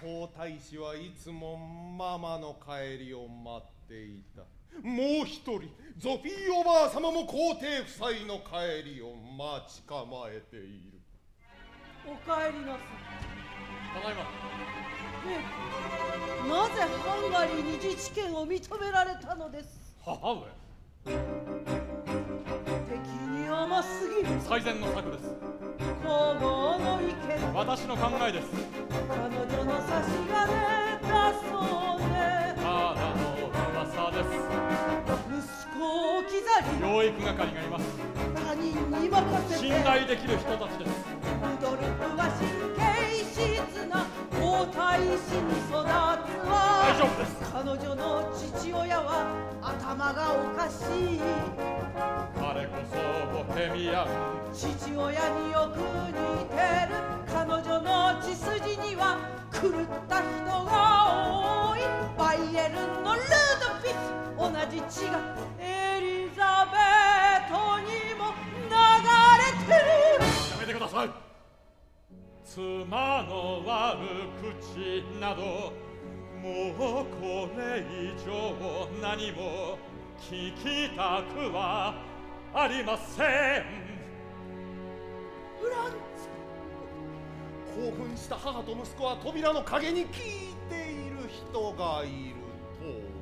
皇太子はいつもママの帰りを待っていた。もう一人ゾフィーおばあ様も皇帝夫妻の帰りを待ち構えている。お帰りなさい。ただいまええなぜハンガリーに自治権を認められたのです？母上。敵に甘すぎる。最善の策です私の考えです。彼女の差し金だそうで。ただの噂です。息子を置き去り。養育係がいます。他人に任せて。信頼できる人たちです。ルドルフは神経質な皇太子に育つわ。大丈夫です。彼女の父親は頭がおかしい。彼こそボヘミアン。父親によじ血がエリザベートにも流れてるやめてください妻の悪口などもうこれ以上何も聞きたくはありませんフランツ興奮した母と息子は扉の陰に聞いている人がいると。